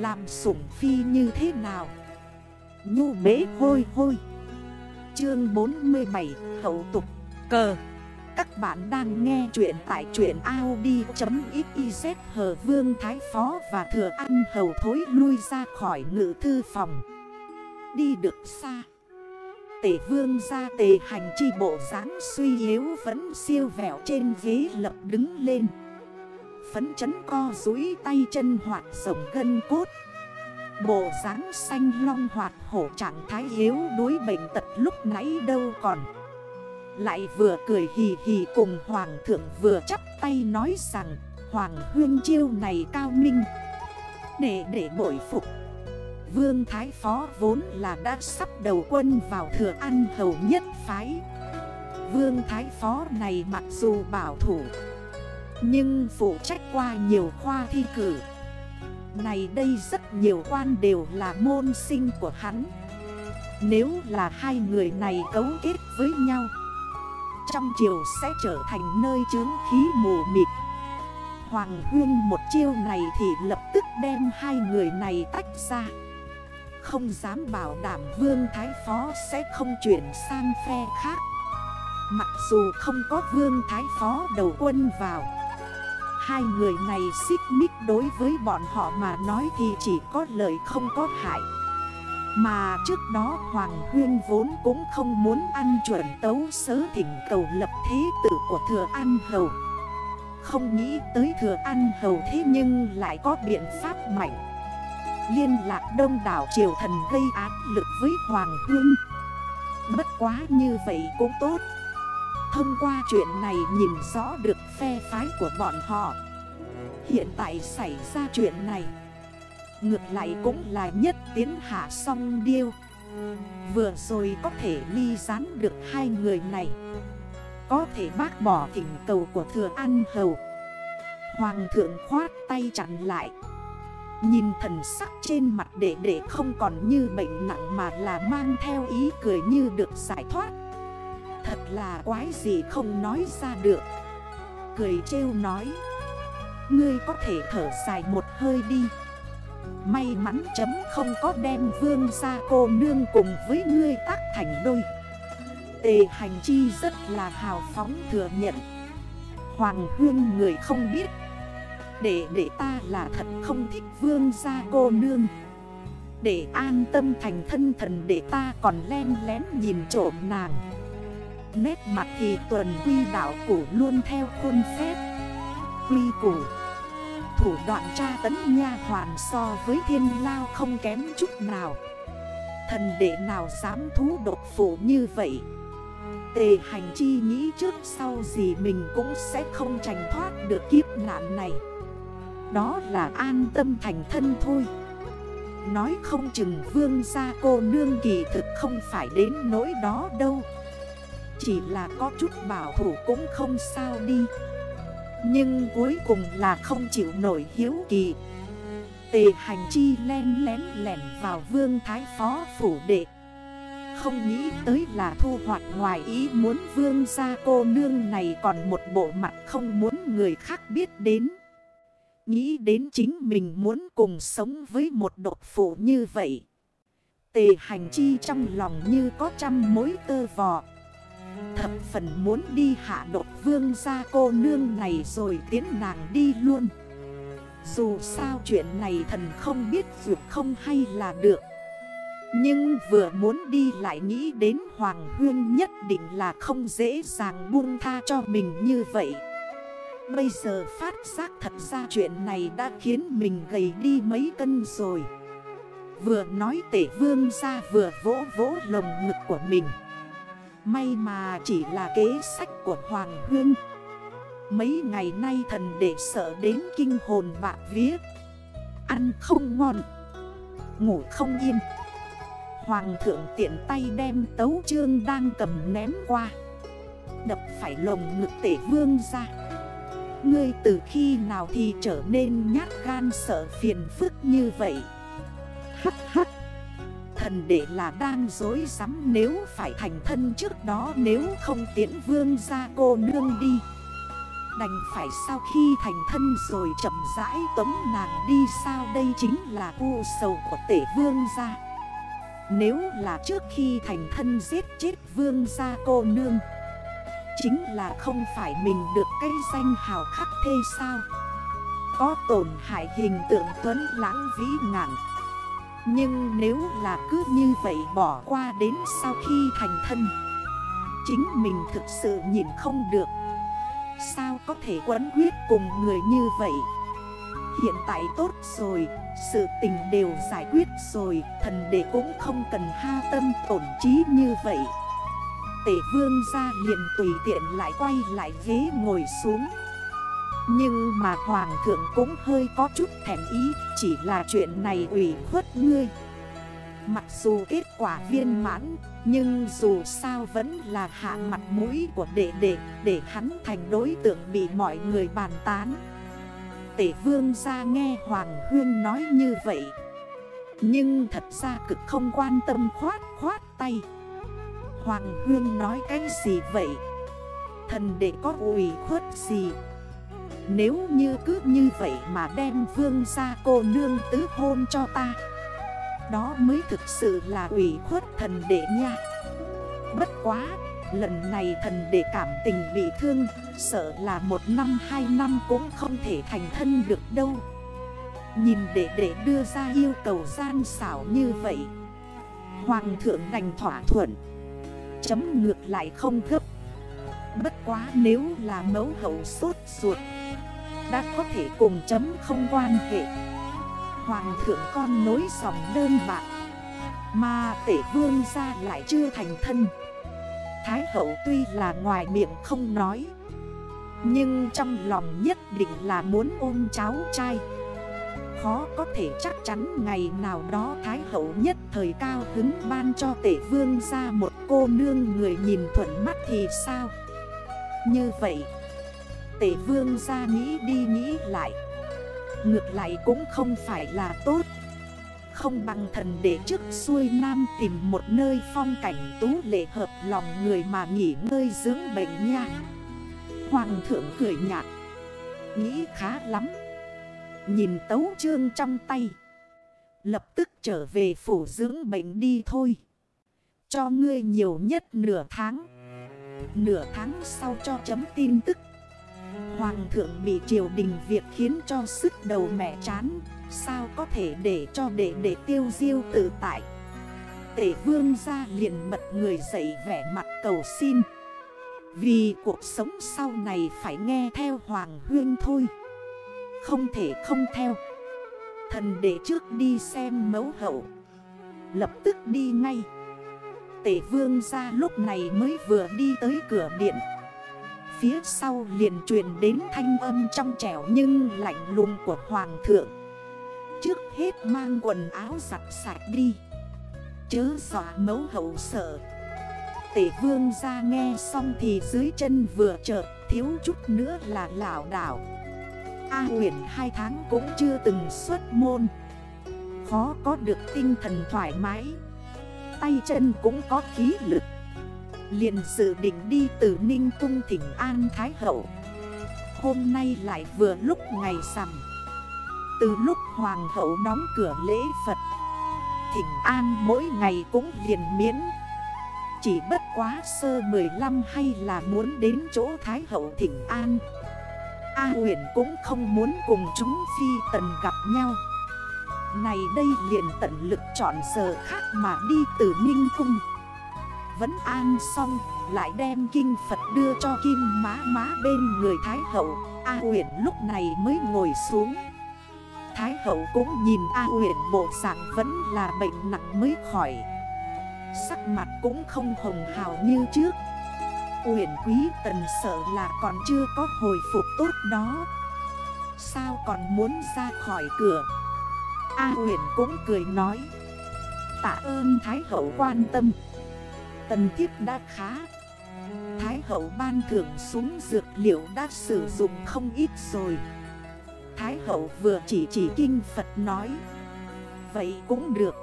Làm sủng phi như thế nào? Nhu bế hôi hôi. Chương 47 Hậu tục. Cờ. Các bạn đang nghe chuyện tại chuyện Audi.xyz Hờ Vương Thái Phó và Thừa Ăn Hầu thối lui ra khỏi ngự thư phòng. Đi được xa. Tể vương ra tề hành chi bộ dáng suy yếu vẫn siêu vẹo trên ghế lập đứng lên. Phấn chấn co rúi tay chân hoạt rộng gân cốt. Bộ dáng xanh long hoạt hổ trạng thái yếu đối bệnh tật lúc nãy đâu còn. Lại vừa cười hì hì cùng hoàng thượng vừa chắp tay nói rằng, Hoàng huyên chiêu này cao minh, Để để bội phục. Vương Thái Phó vốn là đã sắp đầu quân vào thừa ăn hầu nhất phái. Vương Thái Phó này mặc dù bảo thủ nhưng phụ trách qua nhiều khoa thi cử. Này đây rất nhiều quan đều là môn sinh của hắn. Nếu là hai người này cấu kết với nhau, Trong chiều sẽ trở thành nơi chướng khí mù mịt. Hoàng Huyên một chiêu này thì lập tức đem hai người này tách ra. Không dám bảo đảm Vương Thái Phó sẽ không chuyển sang phe khác. Mặc dù không có Vương Thái Phó đầu quân vào Hai người này xích mích đối với bọn họ mà nói thì chỉ có lợi không có hại. Mà trước đó Hoàng Huyên vốn cũng không muốn ăn chuẩn tấu sớ thỉnh cầu lập thế tử của Thừa An Hầu. Không nghĩ tới Thừa An Hầu thế nhưng lại có biện pháp mạnh. Liên lạc đông đảo triều thần gây áp lực với Hoàng huyên. Bất quá như vậy cũng tốt. Thông qua chuyện này nhìn rõ được phe phái của bọn họ. Hiện tại xảy ra chuyện này. Ngược lại cũng là nhất tiến hạ song điêu. Vừa rồi có thể ly gián được hai người này. Có thể bác bỏ thỉnh cầu của thừa an hầu. Hoàng thượng khoát tay chặn lại. Nhìn thần sắc trên mặt đệ đệ không còn như bệnh nặng mà là mang theo ý cười như được giải thoát. Thật là quái gì không nói ra được. Cười trêu nói. Ngươi có thể thở dài một hơi đi. May mắn chấm không có đem vương ra cô nương cùng với ngươi tác thành đôi. Tề hành chi rất là hào phóng thừa nhận. Hoàng hương người không biết. Để để ta là thật không thích vương gia cô nương. Để an tâm thành thân thần để ta còn len lén nhìn trộm nàng. Nét mặt thì tuần quy đạo củ luôn theo khuôn phép. Quy củ. Thủ đoạn tra tấn nha hoàn so với thiên lao không kém chút nào. Thần đệ nào dám thú độc phụ như vậy? Tề hành chi nghĩ trước sau gì mình cũng sẽ không tránh thoát được kiếp nạn này. Đó là an tâm thành thân thôi. Nói không chừng vương gia cô nương kỳ thực không phải đến nỗi đó đâu. Chỉ là có chút bảo thủ cũng không sao đi Nhưng cuối cùng là không chịu nổi hiếu kỳ Tề hành chi len lén lẻn vào vương thái phó phủ đệ Không nghĩ tới là thu hoạch ngoài ý muốn vương gia cô nương này còn một bộ mặt không muốn người khác biết đến Nghĩ đến chính mình muốn cùng sống với một độc phụ như vậy. Tề hành chi trong lòng như có trăm mối tơ vò. Thập phần muốn đi hạ độc vương ra cô nương này rồi tiến nàng đi luôn. Dù sao chuyện này thần không biết dù không hay là được. Nhưng vừa muốn đi lại nghĩ đến Hoàng Huyên nhất định là không dễ dàng buông tha cho mình như vậy. Bây giờ phát giác thật ra chuyện này đã khiến mình gầy đi mấy cân rồi Vừa nói tể vương ra vừa vỗ vỗ lồng ngực của mình May mà chỉ là kế sách của Hoàng Huyên Mấy ngày nay thần để sợ đến kinh hồn bạc vía. Ăn không ngon, Ngủ không yên. Hoàng thượng tiện tay đem tấu trương đang cầm ném qua. Đập phải lồng ngực tể vương ra. Ngươi từ khi nào thì trở nên nhát gan sợ phiền phức như vậy? Hắc hắc. Thần để là đang dối rắm nếu phải thành thân trước đó, nếu không tiễn vương ra cô nương đi. Đành phải sau khi thành thân rồi chậm rãi tống nàng đi, sao đây chính là u sầu của tể vương gia? Nếu là trước khi thành thân giết chết vương gia cô nương, Chính là không phải mình được cây danh hào khắc thê sao? Có tổn hại hình tượng tuấn lãng vĩ ngạn nhưng nếu là cứ như vậy bỏ qua đến sau khi thành thân, Chính mình thực sự nhìn không được. Sao có thể quấn quyết cùng người như vậy? Hiện tại tốt rồi, Sự tình đều giải quyết rồi, Thần đệ cũng không cần ha tâm tổn trí như vậy. Tể vương ra liền tùy tiện lại quay lại ghế ngồi xuống. Nhưng mà hoàng thượng cũng hơi có chút thèm ý, Chỉ là chuyện này ủy khuất ngươi. Mặc dù kết quả viên mãn, Nhưng dù sao vẫn là hạ mặt mũi của đệ đệ Để hắn thành đối tượng bị mọi người bàn tán. Tể vương ra nghe Hoàng Huyên nói như vậy. Nhưng thật ra cực không quan tâm khoát khoát tay. Hoàng Huyên nói cái gì vậy? Thần đệ có ủy khuất gì? Nếu như cứ như vậy mà đem vương ra cô nương tứ hôn cho ta, đó mới thực sự là ủy khuất thần đệ nha. Bất quá, Lần này thần đệ cảm tình bị thương, Sợ là một năm, hai năm cũng không thể thành thân được đâu. Nhìn đệ đệ đưa ra yêu cầu gian xảo như vậy, Hoàng thượng đành thỏa thuận, Chấm ngược lại không gấp. Bất quá nếu là mẫu hậu sốt ruột đã có thể cùng chấm không quan hệ. Hoàng thượng con nối dòng đơn bạc. Mà tể vương ra lại chưa thành thân. Thái hậu tuy là ngoài miệng không nói. Nhưng trong lòng nhất định là muốn ôm cháu trai. Khó có thể chắc chắn ngày nào đó Thái hậu nhất thời cao hứng ban cho tể vương ra một cô nương người nhìn thuận mắt thì sao? Như vậy Tể vương ra nghĩ đi nghĩ lại. Ngược lại cũng không phải là tốt. Không bằng thần để trước xuôi nam tìm một nơi phong cảnh tú lệ hợp lòng người mà nghỉ ngơi dưỡng bệnh nha. Hoàng thượng cười nhạt. Nghĩ khá lắm. Nhìn tấu trương trong tay. Lập tức trở về phủ dưỡng bệnh đi thôi. Cho ngươi nhiều nhất nửa tháng. Nửa tháng sau cho chấm tin tức. Hoàng thượng bị triều đình việc khiến cho sức đầu mẹ chán. Sao có thể để cho đệ đệ tiêu diêu tự tại? Tể vương ra liền mật người dậy vẻ mặt cầu xin. Vì cuộc sống sau này phải nghe theo Hoàng huyên thôi. Không thể không theo. Thần đệ trước đi xem mẫu hậu. Lập tức đi ngay. Tể vương ra lúc này mới vừa đi tới cửa điện. Phía sau liền truyền đến thanh âm trong trẻo nhưng lạnh lùng của hoàng thượng. Trước hết mang quần áo giặt sạch đi. Chớ dọa mấu hậu sợ. Tể vương ra nghe xong thì dưới chân vừa chợt thiếu chút nữa là lảo đảo. A huyền hai tháng cũng chưa từng xuất môn. Khó có được tinh thần thoải mái. Tay chân cũng có khí lực liền dự định đi từ Ninh Cung Thỉnh An Thái Hậu. Hôm nay lại vừa lúc ngày sầm Từ lúc Hoàng hậu đóng cửa lễ Phật, Thỉnh An mỗi ngày cũng liền miễn. Chỉ bất quá sơ 15 hay là muốn đến chỗ Thái Hậu Thỉnh An. A huyền cũng không muốn cùng chúng phi tần gặp nhau. Này đây liền tận lực chọn giờ khác mà đi từ Ninh Cung vẫn an xong, Lại đem kinh Phật đưa cho kim má má bên người Thái Hậu. A huyện lúc này mới ngồi xuống. Thái Hậu cũng nhìn A huyện bộ dạng vẫn là bệnh nặng mới khỏi. Sắc mặt cũng không hồng hào như trước. Uyển quý tần sợ là còn chưa có hồi phục tốt đó. Sao còn muốn ra khỏi cửa? A huyền cũng cười nói. Tạ ơn Thái hậu quan tâm. Tần thiếp đã khá. Thái hậu ban thưởng súng dược liệu đã sử dụng không ít rồi. Thái hậu vừa chỉ chỉ kinh Phật nói. Vậy cũng được.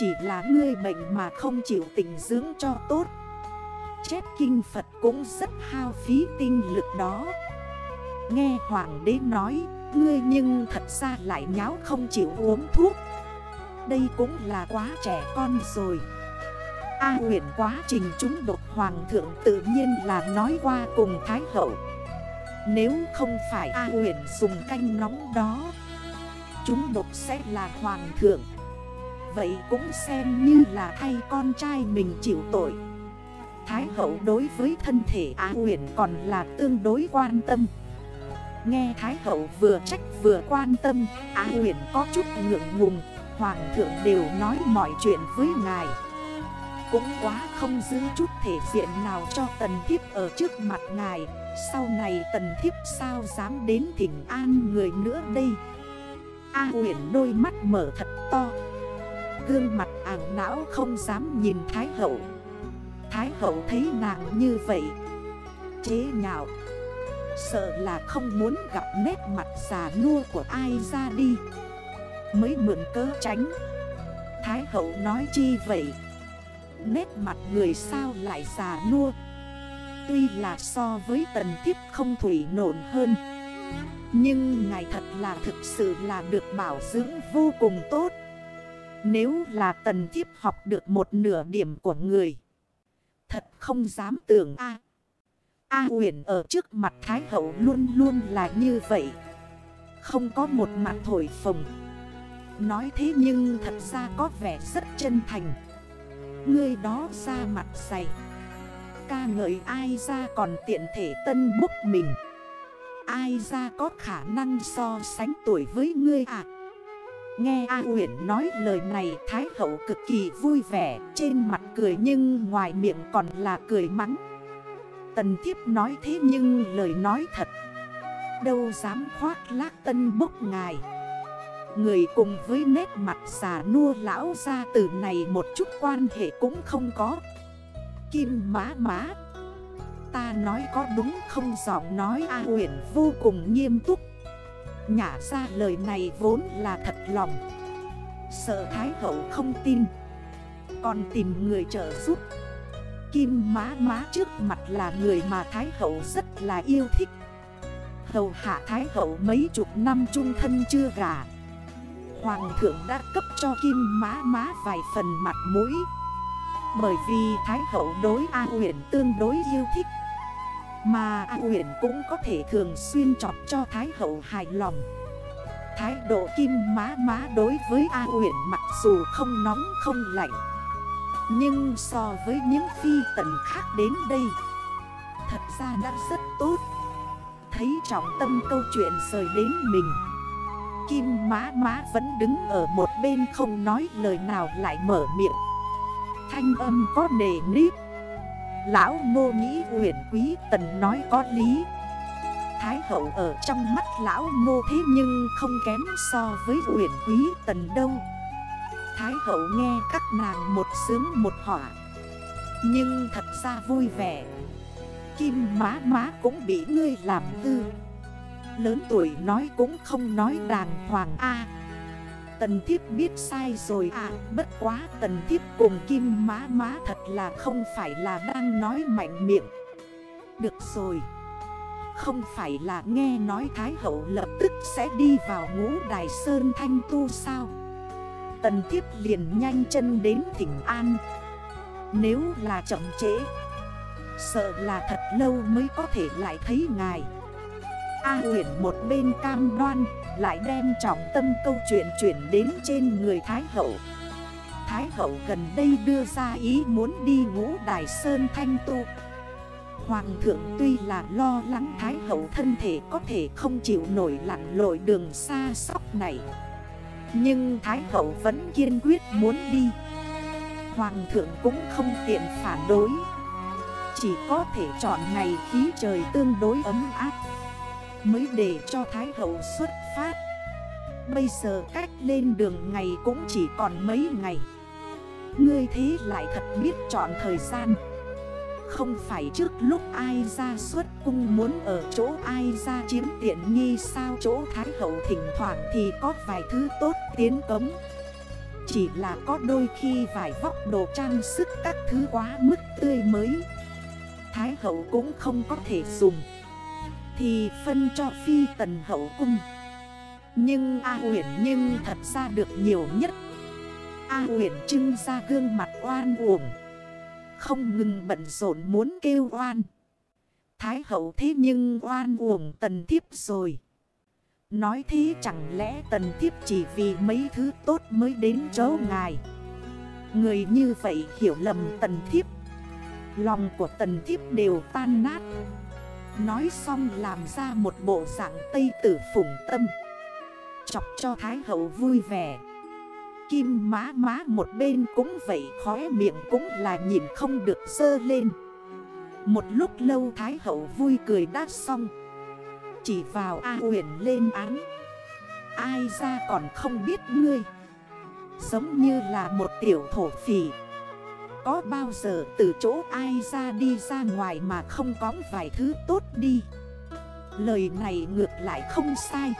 Chỉ là ngươi bệnh mà không chịu tình dưỡng cho tốt. Chép kinh Phật cũng rất hao phí tinh lực đó. Nghe hoàng đế nói, Ngươi nhưng thật ra lại nháo không chịu uống thuốc. Đây cũng là quá trẻ con rồi. A huyện quá trình chúng độc hoàng thượng tự nhiên là nói qua cùng Thái hậu. Nếu không phải A huyện dùng canh nóng đó, Chúng độc sẽ là hoàng thượng. Vậy cũng xem như là thay con trai mình chịu tội. Thái hậu đối với thân thể Á huyện còn là tương đối quan tâm. Nghe Thái hậu vừa trách vừa quan tâm Á huyền có chút ngượng ngùng. Hoàng thượng đều nói mọi chuyện với ngài. Cũng quá không giữ chút thể diện nào cho tần thiếp ở trước mặt ngài. Sau này tần thiếp sao dám đến thỉnh an người nữa đây? A huyền đôi mắt mở thật to. Gương mặt ảng não không dám nhìn Thái hậu. Thái hậu thấy nàng như vậy. Chế nhạo. Sợ là không muốn gặp nét mặt già nua của ai ra đi. Mới mượn cớ tránh. Thái hậu nói chi vậy? Nét mặt người sao lại già nua. Tuy là so với tần thiếp không thủy nộn hơn, Nhưng ngài thật là thực sự là được bảo dưỡng vô cùng tốt. Nếu là tần thiếp học được một nửa điểm của người, Thật không dám tưởng a. A huyền ở trước mặt Thái Hậu luôn luôn là như vậy. Không có một mặt thổi phồng. Nói thế nhưng thật ra có vẻ rất chân thành ngươi đó ra mặt dày. Ca ngợi ai ra còn tiện thể tân bốc mình. Ai ra có khả năng so sánh tuổi với ngươi à? Nghe A Uyển nói lời này, Thái Hậu cực kỳ vui vẻ, Trên mặt cười nhưng ngoài miệng còn là cười mắng. Tần thiếp nói thế nhưng lời nói thật. Đâu dám khoác lác tân bốc ngài. Người cùng với nét mặt xà nua lão ra từ này một chút quan hệ cũng không có. Kim má má Ta nói có đúng không? Giọng nói A huyền vô cùng nghiêm túc. Nhả ra lời này vốn là thật lòng. Sợ Thái Hậu không tin, Còn tìm người trợ giúp. Kim má má trước mặt là người mà Thái Hậu rất là yêu thích. Hầu hạ Thái Hậu mấy chục năm trung thân chưa gả. Hoàng thượng đã cấp cho Kim má má vài phần mặt mũi. Bởi vì Thái Hậu đối A huyện tương đối yêu thích, mà A huyện cũng có thể thường xuyên chọc cho Thái Hậu hài lòng. Thái độ kim má má đối với A huyện mặc dù không nóng không lạnh, Nhưng so với những phi tần khác đến đây, Thật ra đã rất tốt. Thấy trọng tâm câu chuyện rời đến mình Kim má má vẫn đứng ở một bên không nói lời nào lại mở miệng. Thanh âm có nề nếp. Lão ngô nghĩ huyền quý tần nói có lý. Thái hậu ở trong mắt lão ngô thế nhưng không kém so với huyền quý tần đâu. Thái hậu nghe các nàng một sướng một họa. Nhưng thật ra vui vẻ. Kim má má cũng bị ngươi làm hư. Lớn tuổi nói cũng không nói đàng hoàng A. Tần thiếp biết sai rồi à Bất quá tần thiếp cùng kim má má thật là không phải là đang nói mạnh miệng. Được rồi. Không phải là nghe nói Thái hậu lập tức sẽ đi vào ngũ đài sơn thanh tu sao? Tần thiếp liền nhanh chân đến thỉnh An. Nếu là chậm trễ, Sợ là thật lâu mới có thể lại thấy ngài. A huyền một bên cam đoan, Lại đem trọng tâm câu chuyện chuyển đến trên người Thái Hậu. Thái Hậu gần đây đưa ra ý muốn đi ngũ Đài Sơn Thanh Tu. Hoàng thượng tuy là lo lắng Thái Hậu thân thể có thể không chịu nổi lặn lội đường xa sóc này, Nhưng Thái Hậu vẫn kiên quyết muốn đi. Hoàng thượng cũng không tiện phản đối, Chỉ có thể chọn ngày khí trời tương đối ấm áp. Mới để cho Thái Hậu xuất phát. Bây giờ cách lên đường ngày cũng chỉ còn mấy ngày. Ngươi thế lại thật biết chọn thời gian. Không phải trước lúc ai ra xuất cung muốn ở chỗ ai ra chiếm tiện nghi sao chỗ Thái Hậu thỉnh thoảng thì có vài thứ tốt tiến cống. Chỉ là có đôi khi vài vóc đồ trang sức các thứ quá mức tươi mới. Thái Hậu cũng không có thể dùng. Thì phân cho phi tần hậu cung. Nhưng A Uyển nhưng thật ra được nhiều nhất. A Uyển trưng ra gương mặt oan uổng. Không ngừng bận rộn muốn kêu oan. Thái hậu thế nhưng oan uổng tần thiếp rồi. Nói thế chẳng lẽ tần thiếp chỉ vì mấy thứ tốt mới đến chỗ ngài? Người như vậy hiểu lầm tần thiếp. Lòng của tần thiếp đều tan nát. Nói xong làm ra một bộ dạng tây tử phủng tâm. Chọc cho Thái hậu vui vẻ. Kim má má một bên cũng vậy, khóe miệng cũng là nhìn không được sơ lên. Một lúc lâu Thái hậu vui cười đáp xong. Chỉ vào A huyền lên án. Ai ra còn không biết ngươi. Giống như là một tiểu thổ phỉ. Có bao giờ từ chỗ ai ra đi ra ngoài mà không có vài thứ tốt đi? Lời này ngược lại không sai.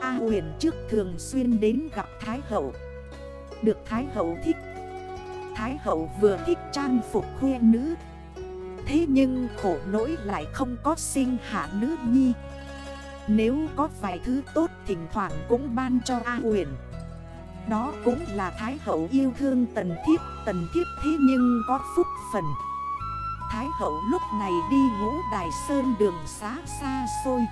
A huyền trước thường xuyên đến gặp Thái Hậu. Được Thái Hậu thích. Thái Hậu vừa thích trang phục khuê nữ. Thế nhưng khổ nỗi lại không có sinh hạ nữ nhi. Nếu có vài thứ tốt thỉnh thoảng cũng ban cho A huyền đó cũng là Thái Hậu yêu thương Tần Thiếp. Tần Thiếp thế nhưng có phúc phần. Thái Hậu lúc này đi ngũ đài sơn đường xá xa xôi.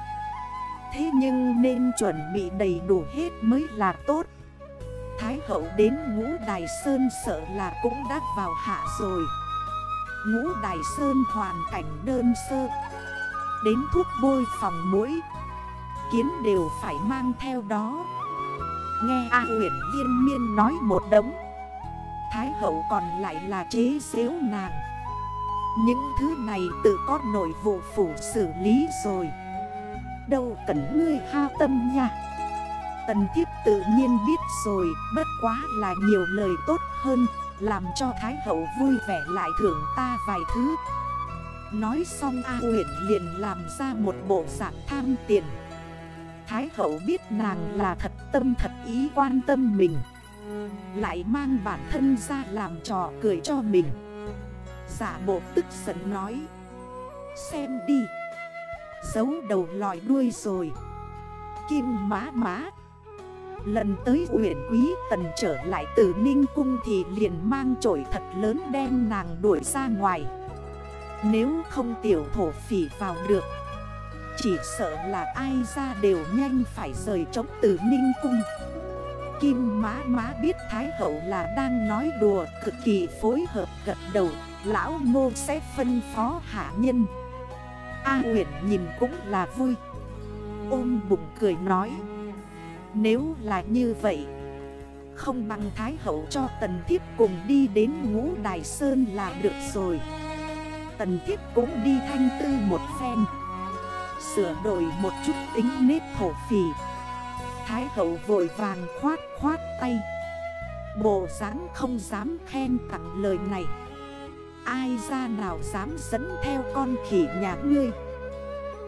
Thế nhưng nên chuẩn bị đầy đủ hết mới là tốt. Thái Hậu đến ngũ đài sơn sợ là cũng đã vào hạ rồi. Ngũ đài sơn hoàn cảnh đơn sơ. Đến thuốc bôi phòng mũi. Kiến đều phải mang theo đó. Nghe A huyền liên miên nói một đống. Thái hậu còn lại là chế xếu nàng. Những thứ này tự có nội vụ phủ xử lý rồi. Đâu cần ngươi ha tâm nha. Tần thiếp tự nhiên biết rồi, Bất quá là nhiều lời tốt hơn, Làm cho Thái hậu vui vẻ lại thưởng ta vài thứ. Nói xong A huyền liền làm ra một bộ dạng tham tiền. Thái hậu biết nàng là thật tâm thật ý quan tâm mình. Lại mang bản thân ra làm trò cười cho mình. Giả bộ tức giận nói. Xem đi. Giấu đầu lòi đuôi rồi. Kim má má. Lần tới huyện quý tần trở lại từ Ninh Cung Thì liền mang chổi thật lớn đem nàng đuổi ra ngoài. Nếu không tiểu thổ phỉ vào được chỉ sợ là ai ra đều nhanh phải rời trống từ Ninh Cung. Kim má má biết Thái Hậu là đang nói đùa, Cực kỳ phối hợp gật đầu, Lão ngô sẽ phân phó hạ nhân. A huyện nhìn cũng là vui, Ôm bụng cười nói, Nếu là như vậy, Không bằng Thái Hậu cho Tần Thiếp cùng đi đến ngũ Đài Sơn là được rồi. Tần Thiếp cũng đi thanh tư một phen. Sửa đổi một chút tính nết thổ phỉ Thái hậu vội vàng khoát khoát tay. Bộ dáng không dám khen tặng lời này. Ai ra nào dám dẫn theo con khỉ nhà ngươi?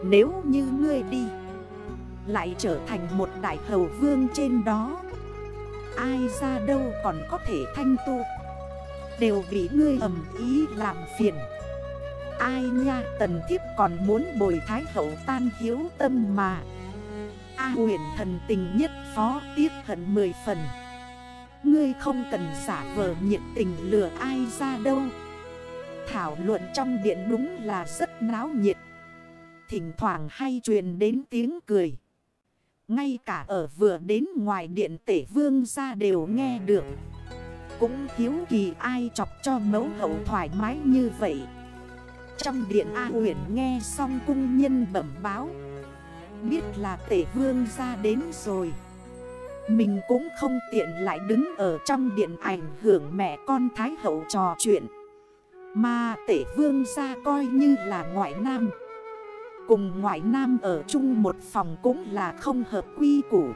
Nếu như ngươi đi, Lại trở thành một đại hầu vương trên đó, Ai ra đâu còn có thể thanh tu? Đều bị ngươi ẩm ý làm phiền. Ai nha, tần thiếp còn muốn bồi thái hậu tan hiếu tâm mà. A huyền thần tình nhất phó tiếc hận mười phần. Ngươi không cần giả vờ nhiệt tình lừa ai ra đâu. Thảo luận trong điện đúng là rất náo nhiệt. Thỉnh thoảng hay truyền đến tiếng cười. Ngay cả ở vừa đến ngoài điện tể vương ra đều nghe được. Cũng hiếu kỳ ai chọc cho mẫu hậu thoải mái như vậy trong điện A huyền nghe xong cung nhân bẩm báo. Biết là tể vương ra đến rồi. Mình cũng không tiện lại đứng ở trong điện ảnh hưởng mẹ con Thái Hậu trò chuyện. Mà tể vương ra coi như là ngoại nam. Cùng ngoại nam ở chung một phòng cũng là không hợp quy củ.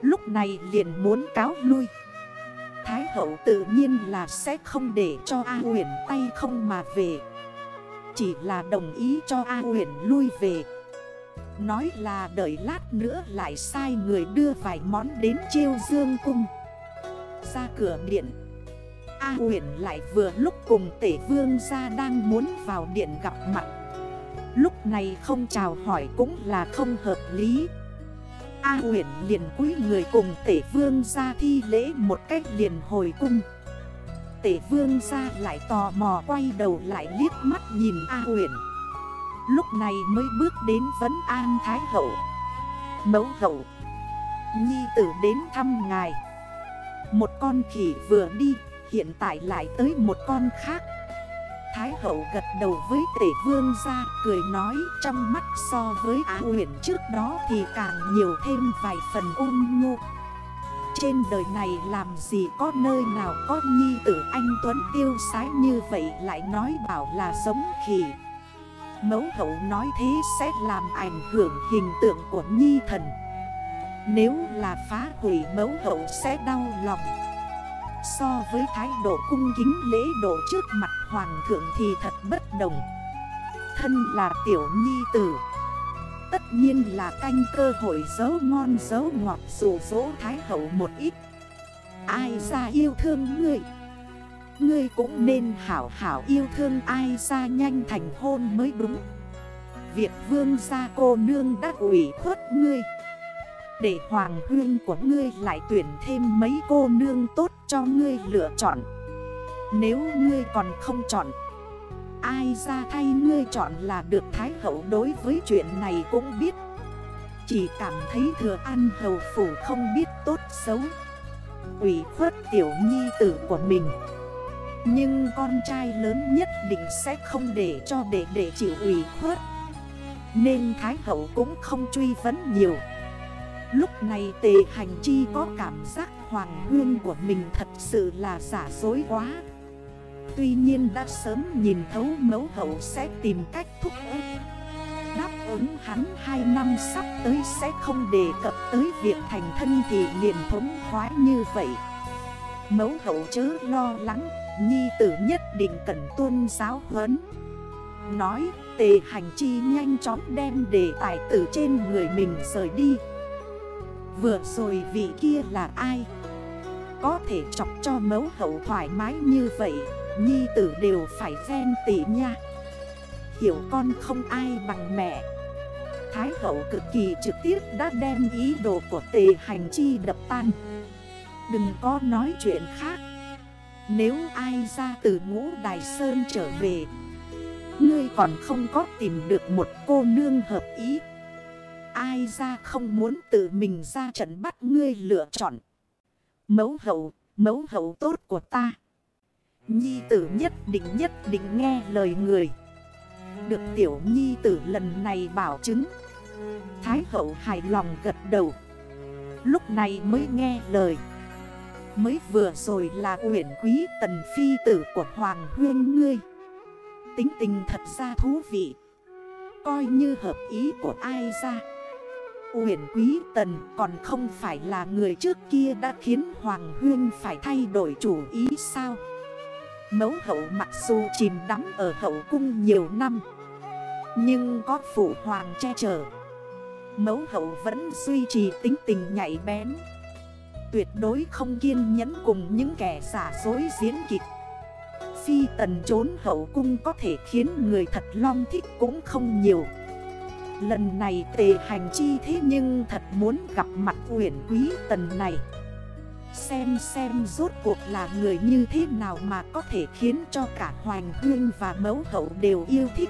Lúc này liền muốn cáo lui. Thái hậu tự nhiên là sẽ không để cho A huyền tay không mà về chỉ là đồng ý cho A huyền lui về. Nói là đợi lát nữa lại sai người đưa vài món đến chiêu dương cung. Ra cửa điện, A huyền lại vừa lúc cùng tể vương ra đang muốn vào điện gặp mặt. Lúc này không chào hỏi cũng là không hợp lý. A huyền liền quý người cùng tể vương ra thi lễ một cách liền hồi cung. Tể vương ra lại tò mò quay đầu lại liếc mắt nhìn A huyền Lúc này mới bước đến vấn an Thái Hậu. Mẫu Hậu, Nhi tử đến thăm ngài. Một con khỉ vừa đi, Hiện tại lại tới một con khác. Thái hậu gật đầu với tể vương ra, Cười nói trong mắt so với á huyền trước đó Thì càng nhiều thêm vài phần ôn nhu. Trên đời này làm gì có nơi nào có nhi tử anh Tuấn tiêu sái như vậy Lại nói bảo là giống khỉ. Mẫu hậu nói thế sẽ làm ảnh hưởng hình tượng của nhi thần. Nếu là phá hủy mẫu hậu sẽ đau lòng. So với thái độ cung kính lễ độ trước mặt hoàng thượng thì thật bất đồng. Thân là tiểu nhi tử Tất nhiên là canh cơ hội dấu ngon dấu ngọt dù dỗ thái hậu một ít. Ai ra yêu thương ngươi? Ngươi cũng nên hảo hảo yêu thương ai ra nhanh thành hôn mới đúng. Việt vương gia cô nương đã ủy khuất ngươi. Để hoàng huyên của ngươi lại tuyển thêm mấy cô nương tốt cho ngươi lựa chọn. Nếu ngươi còn không chọn Ai ra thay ngươi chọn là được Thái Hậu đối với chuyện này cũng biết. Chỉ cảm thấy thừa ăn hầu phủ không biết tốt xấu. Ủy khuất tiểu nhi tử của mình. Nhưng con trai lớn nhất định sẽ không để cho đệ đệ chịu ủy khuất. Nên Thái Hậu cũng không truy vấn nhiều. Lúc này tề hành chi có cảm giác hoàng huyên của mình thật sự là giả dối quá. Tuy nhiên đã sớm nhìn thấu mấu hậu sẽ tìm cách thúc ép. Đáp ứng hắn 2 năm sắp tới sẽ không đề cập tới việc thành thân thì liền thống khoái như vậy. Mấu hậu chớ lo lắng, nhi tử nhất định cần tuân giáo huấn. Nói tề hành chi nhanh chóng đem đề tài tử trên người mình rời đi. Vừa rồi vị kia là ai? Có thể chọc cho mấu hậu thoải mái như vậy. Nhi tử đều phải ghen tỉ nha. Hiểu con không ai bằng mẹ. Thái hậu cực kỳ trực tiếp đã đem ý đồ của tề hành chi đập tan. Đừng có nói chuyện khác. Nếu ai ra từ ngũ đài sơn trở về Ngươi còn không có tìm được một cô nương hợp ý. Ai ra không muốn tự mình ra trận bắt ngươi lựa chọn. Mấu hậu, mấu hậu tốt của ta. Nhi tử nhất định nhất định nghe lời người. Được tiểu nhi tử lần này bảo chứng. Thái hậu hài lòng gật đầu. Lúc này mới nghe lời. Mới vừa rồi là uyển quý tần phi tử của Hoàng Huyên ngươi. Tính tình thật ra thú vị. Coi như hợp ý của ai ra. Uyển Quý Tần còn không phải là người trước kia đã khiến Hoàng Huyên phải thay đổi chủ ý sao Mấu hậu mặc dù chìm đắm ở hậu cung nhiều năm, Nhưng có phụ hoàng che chở. Mấu hậu vẫn duy trì tính tình nhạy bén, Tuyệt đối không kiên nhẫn cùng những kẻ giả dối diễn kịch. Phi tần trốn hậu cung có thể khiến người thật long thích cũng không nhiều. Lần này tề hành chi thế nhưng thật muốn gặp mặt uyển quý tần này. Xem xem rốt cuộc là người như thế nào mà có thể khiến cho cả Hoàng Hương và Mẫu Hậu đều yêu thích.